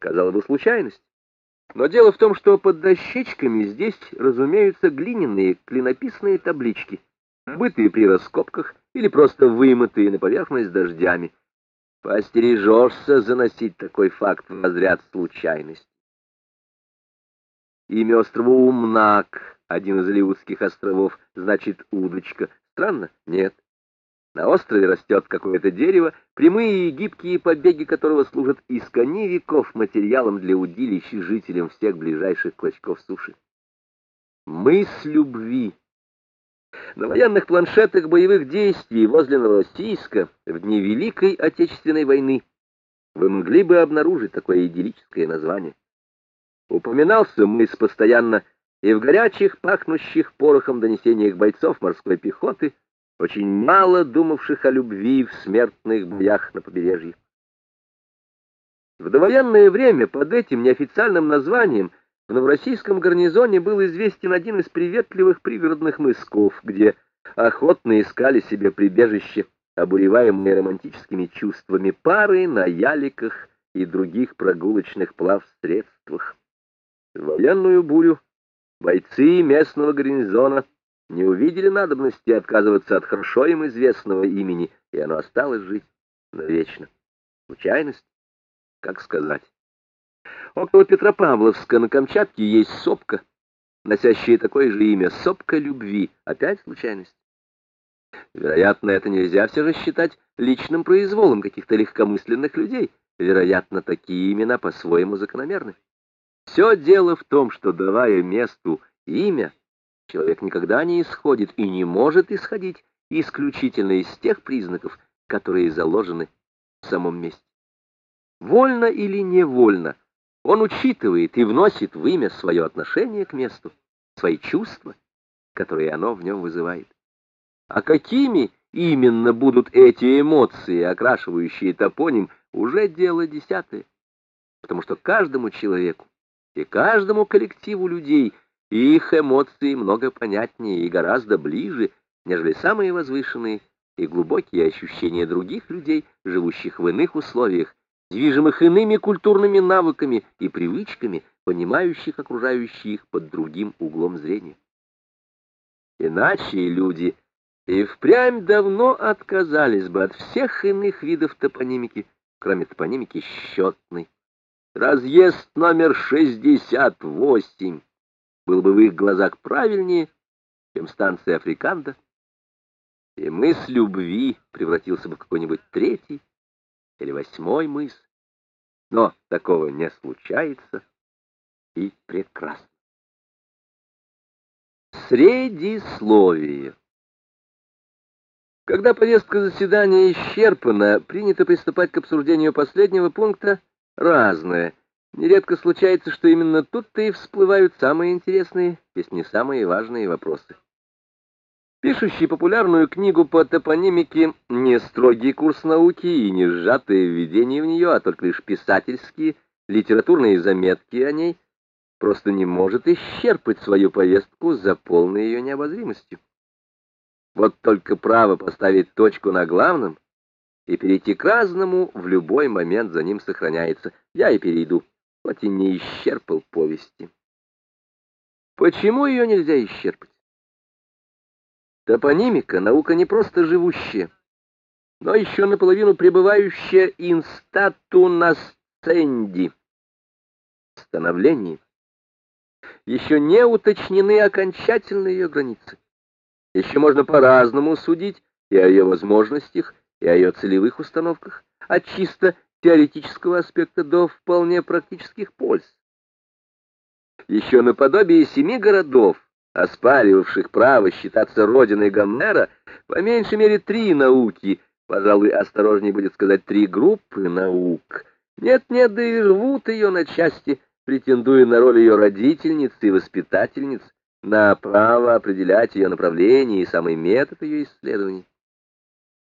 казалось бы, случайность. Но дело в том, что под дощечками здесь разумеются глиняные клинописные таблички, бытые при раскопках или просто вымытые на поверхность дождями. Постережешься заносить такой факт в разряд случайности. Имя острова Умнак, один из Алиутских островов, значит удочка. Странно? Нет. На острове растет какое-то дерево, прямые и гибкие побеги которого служат искони веков материалом для удилищ жителям всех ближайших клочков суши. Мысль любви. На военных планшетах боевых действий возле Новороссийска в дни Великой Отечественной войны вы могли бы обнаружить такое идиллическое название. Упоминался мыс постоянно и в горячих, пахнущих порохом донесениях бойцов морской пехоты, очень мало думавших о любви в смертных боях на побережье. В довоенное время под этим неофициальным названием в Новороссийском гарнизоне был известен один из приветливых пригородных мысков, где охотно искали себе прибежище, обуреваемые романтическими чувствами пары на яликах и других прогулочных плавсредствах. В военную бурю бойцы местного гарнизона не увидели надобности отказываться от хорошо им известного имени, и оно осталось жить навечно. Случайность? Как сказать? Около Петропавловска на Камчатке есть сопка, носящая такое же имя — сопка любви. Опять случайность? Вероятно, это нельзя все же считать личным произволом каких-то легкомысленных людей. Вероятно, такие имена по-своему закономерны. Все дело в том, что, давая месту имя, человек никогда не исходит и не может исходить исключительно из тех признаков, которые заложены в самом месте. Вольно или невольно, он учитывает и вносит в имя свое отношение к месту, свои чувства, которые оно в нем вызывает. А какими именно будут эти эмоции, окрашивающие топоним, уже дело десятое. Потому что каждому человеку и каждому коллективу людей – их эмоции много понятнее и гораздо ближе, нежели самые возвышенные и глубокие ощущения других людей, живущих в иных условиях, движимых иными культурными навыками и привычками, понимающих окружающих их под другим углом зрения. Иначе люди и впрямь давно отказались бы от всех иных видов топонимики, кроме топонимики счетной. Разъезд номер 68 был бы в их глазах правильнее, чем станция Африканда, и мыс любви превратился бы в какой-нибудь третий или восьмой мыс. Но такого не случается, и прекрасно. Средисловие. Когда повестка заседания исчерпана, принято приступать к обсуждению последнего пункта «Разное», Нередко случается, что именно тут-то и всплывают самые интересные, если не самые важные вопросы. Пишущий популярную книгу по топонимике не строгий курс науки и не сжатое введение в нее, а только лишь писательские, литературные заметки о ней, просто не может исчерпать свою повестку за полной ее необозримостью. Вот только право поставить точку на главном и перейти к разному в любой момент за ним сохраняется. Я и перейду хоть и не исчерпал повести. Почему ее нельзя исчерпать? Топонимика — наука не просто живущая, но еще наполовину пребывающая инстату насценди, становлении. Еще не уточнены окончательно ее границы. Еще можно по-разному судить и о ее возможностях, и о ее целевых установках, от чисто теоретического аспекта до вполне практических польз. Еще наподобие семи городов, оспаривавших право считаться родиной Гомера, по меньшей мере три науки, пожалуй, осторожнее будет сказать три группы наук. Нет-нет, да и рвут ее на части, претендуя на роль ее родительниц и воспитательниц, на право определять ее направление и самый метод ее исследований.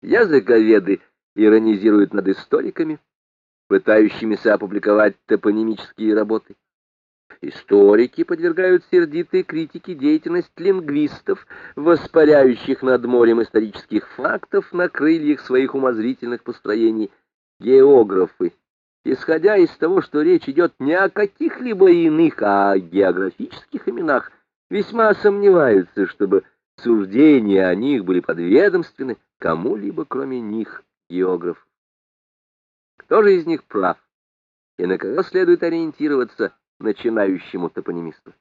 Языковеды иронизируют над историками, пытающимися опубликовать топонимические работы. Историки подвергают сердитой критике деятельность лингвистов, воспаряющих над морем исторических фактов на крыльях своих умозрительных построений. Географы исходя из того, что речь идет не о каких-либо иных, а о географических именах, весьма сомневаются, чтобы суждения о них были подведомственны кому-либо, кроме них, географов. Кто же из них прав? И на кого следует ориентироваться начинающему топонимисту?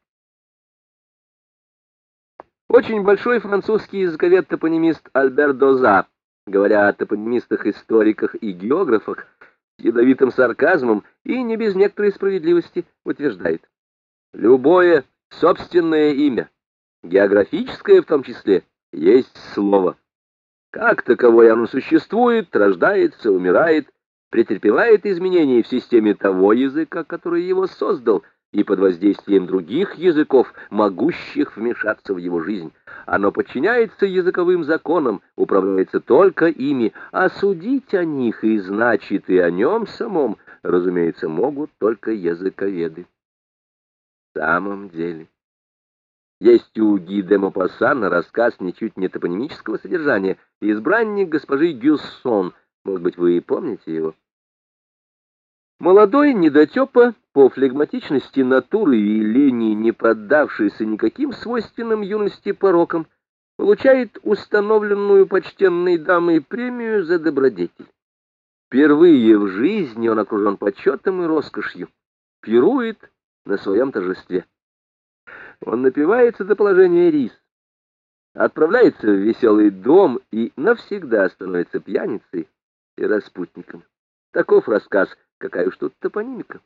Очень большой французский языковед-топонимист Альбер Доза, говоря о топонимистах-историках и географах, с ядовитым сарказмом и не без некоторой справедливости утверждает. Любое собственное имя, географическое в том числе, есть слово. Как таковое оно существует, рождается, умирает, претерпевает изменения в системе того языка, который его создал, и под воздействием других языков, могущих вмешаться в его жизнь. Оно подчиняется языковым законам, управляется только ими, а судить о них и значит и о нем самом, разумеется, могут только языковеды. В самом деле... Есть у Ги де Мопассана рассказ ничуть не топонимического содержания, избранник госпожи Гюссон, может быть, вы и помните его. Молодой недотепа, по флегматичности натуры и линии, не поддавшийся никаким свойственным юности порокам, получает установленную почтенной дамой премию за добродетель. Впервые в жизни он окружен почетом и роскошью, пирует на своем торжестве. Он напивается до положения рис, отправляется в веселый дом и навсегда становится пьяницей и распутником. Таков рассказ Какая уж тут топонимика.